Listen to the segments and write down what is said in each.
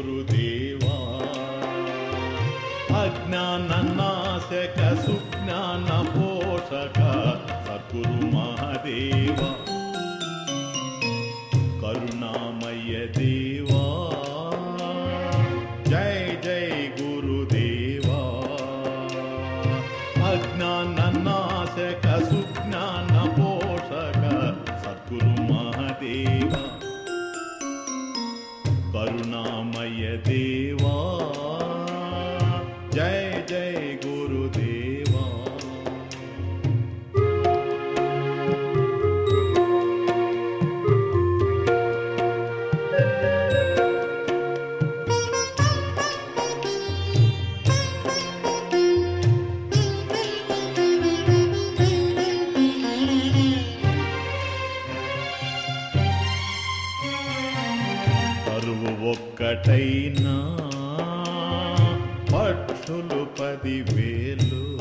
गुरुदेवा। अज्ञाननाशक सुज्ञानपोषक पोषक गुरुमादेव ఒక్కటైనా పక్షులు పదివేలు.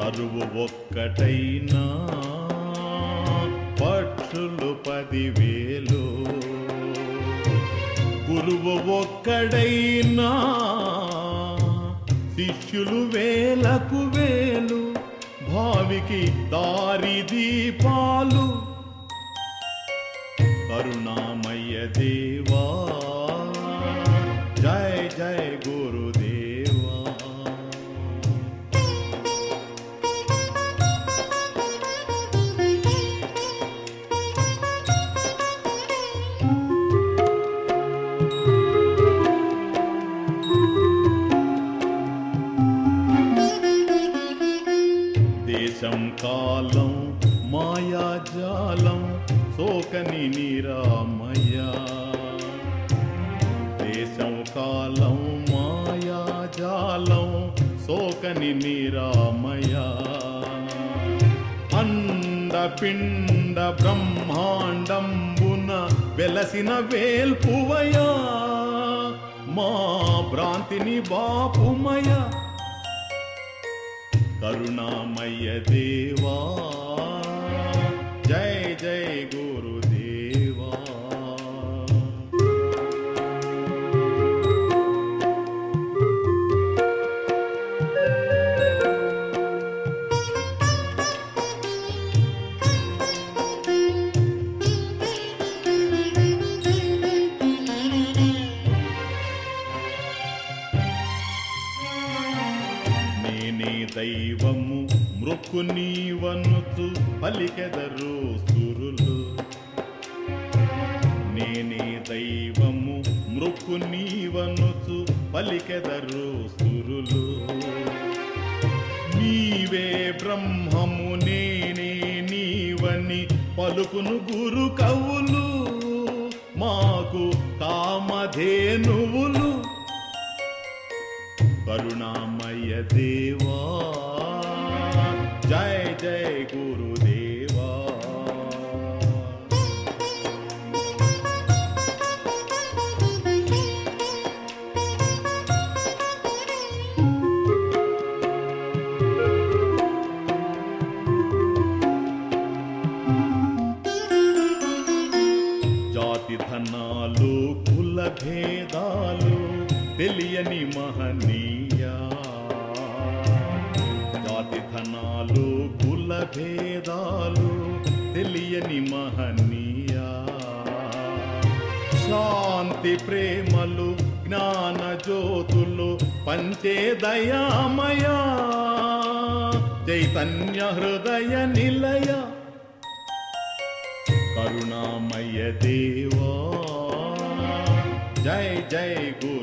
కరువు ఒక్కటైనా పక్షులు పదివేలు. గురువు ఒక్కడైనా శిష్యులు వేలకు వేలు. భావికి దారి దీపాలు. కరుణామయ దేవా జయ జయ గురుదేవా దేశం కాలం మాయాజాలం సోకని నిరామయ దేశం కాలం మాయాజాలం సోకని నిరామయ అండపిండ బ్రహ్మాండంబున వెలసిన వేల్పువయా మా భ్రాంతిని బాపుమయ కరుణామయ దేవా. నీ దైవము మృక్కు నీవనుచు పలికెదరు సురులు. నేనే దైవము మృక్కు నీవనుచు పలికెదరు సురులు. నీవే బ్రహ్మము నేనే నీవని పలుకును గురు కవులు మాకు కామధేనువులు. కరుణామయ దేవా. జయ జయ గురుదేవా. జాతి ధనాలు కుల భేదాలు తెలియని మహనీ జాతి కుల భేదాలు తెలియని మహనీయ. శాంతి ప్రేమలు జ్ఞాన జ్యోతులు పంచే దయామయ. చైతన్య హృదయ నిలయ. కరుణామయ దేవా. జై జై గో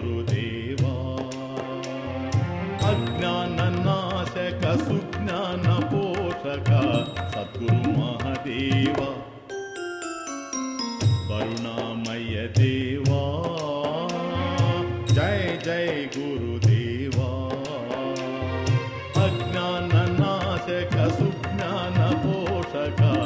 तु महदेवा। करुणामय देवा। जय जय गुरुदेवा। अज्ञाननाशक सुज्ञानपोषक।